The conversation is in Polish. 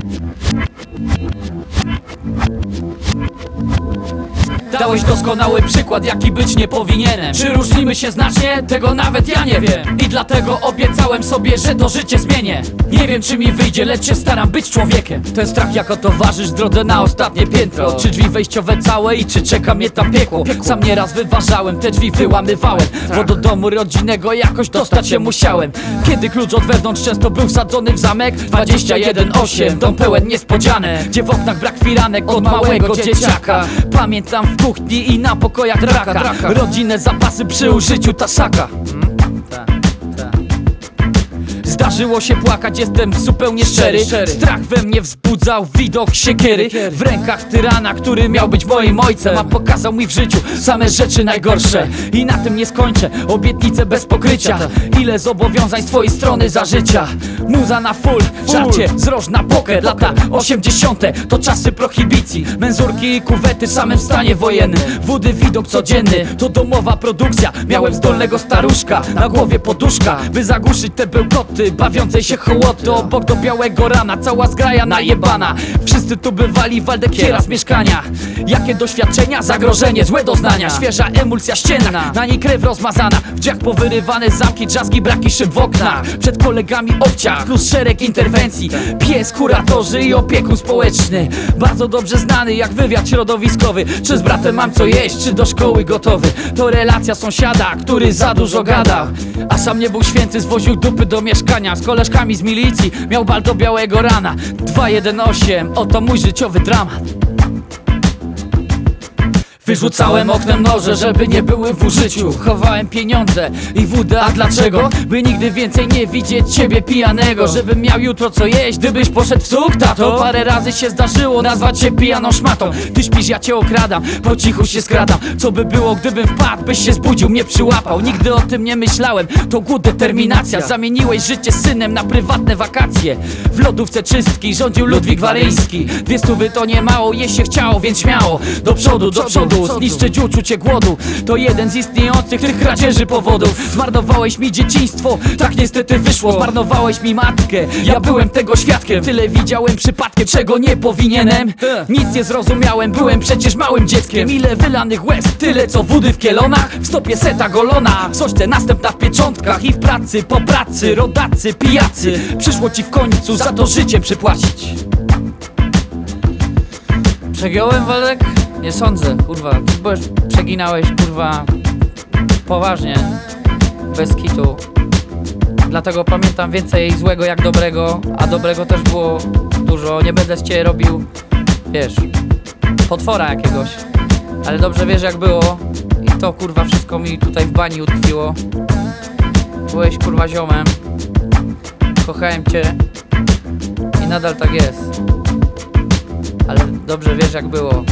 Thank you. Dałeś doskonały przykład, jaki być nie powinienem. Czy różnimy się znacznie? Tego nawet ja nie wiem. I dlatego obiecałem sobie, że to życie zmienię. Nie wiem czy mi wyjdzie, lecz się staram być człowiekiem. Ten strach jako towarzysz drodze na ostatnie piętro. Czy drzwi wejściowe całe i czy czeka mnie tam piekło? Sam nieraz wyważałem, te drzwi wyłamywałem. Bo do domu rodzinnego jakoś dostać się musiałem. Kiedy klucz od wewnątrz często był wsadzony w zamek? 21-8, dom pełen niespodzianek. Gdzie w oknach brak firanek od małego dzieciaka. Pamiętam w kuchni i na pokojach draka Rodzinne zapasy przy użyciu tasaka Zdarzyło się płakać, jestem zupełnie szczery. Strach we mnie wzbudzał widok siekiery. W rękach tyrana, który miał być moim ojcem A pokazał mi w życiu same rzeczy najgorsze. I na tym nie skończę, obietnice bez pokrycia. Ile zobowiązań z twojej strony za życia? Muza na full, żarcie z roż na poker. Lata 80. to czasy prohibicji. Menzurki i kuwety w samym stanie wojennym. Wody widok codzienny, to domowa produkcja. Miałem zdolnego staruszka, na głowie poduszka By zagłuszyć te bełkoty, bawiącej się hołoty Obok do białego rana, cała zgraja najebana. Wszyscy tu bywali, Waldek kiera z mieszkania. Jakie doświadczenia, zagrożenie, złe doznania. Świeża emulsja ścienna, na niej krew rozmazana. W drzwiach powyrywane zamki, trzaski, braki szyb w oknach. Przed kolegami obciach, plus szereg interwencji. Pies, kuratorzy i opiekun społeczny. Bardzo dobrze znany jak wywiad środowiskowy. Czy z bratem mam co jeść, czy do szkoły gotowy? To relacja sąsiada, który za dużo gadał A sam nie był święty, zwoził dupy do mieszkania. Z koleżkami z milicji, miał bal do białego rana. 218, oto mój życiowy dramat Wyrzucałem oknem noże, żeby nie były w użyciu. Chowałem pieniądze i wódę, a dlaczego? By nigdy więcej nie widzieć ciebie pijanego. Żebym miał jutro co jeść, gdybyś poszedł w suk, tato. Parę razy się zdarzyło nazwać cię pijaną szmatą. Ty śpisz, ja cię okradam, po cichu się skradam. Co by było, gdybym wpadł, byś się zbudził, mnie przyłapał. Nigdy o tym nie myślałem, to głód, determinacja. Zamieniłeś życie z synem na prywatne wakacje. W lodówce czystki rządził Ludwik Waryjski. Dwie stówy to nie mało, jeść się chciało, więc śmiało. Do przodu, do przodu, zniszczyć uczucie głodu. To jeden z istniejących tych kradzieży powodów. Zmarnowałeś mi dzieciństwo, tak niestety wyszło. Zmarnowałeś mi matkę, ja byłem tego świadkiem. Tyle widziałem przypadkiem, czego nie powinienem. Nic nie zrozumiałem, byłem przecież małym dzieckiem. Ile wylanych łez, tyle co wody w kielonach. W stopie seta golona, coś te następna w pieczątkach. I w pracy, po pracy, rodacy, pijacy. Przyszło ci w końcu za to życiem przypłacić. Przegiąłem Waldek? Nie sądzę, kurwa. Ty byłeś, przeginałeś, kurwa, poważnie, bez kitu. Dlatego pamiętam więcej złego jak dobrego, a dobrego też było dużo. Nie będę z ciebie robił, wiesz, potwora jakiegoś. Ale dobrze wiesz jak było i to kurwa wszystko mi tutaj w bani utkwiło. Byłeś kurwa ziomem, kochałem cię i nadal tak jest. Ale dobrze wiesz jak było.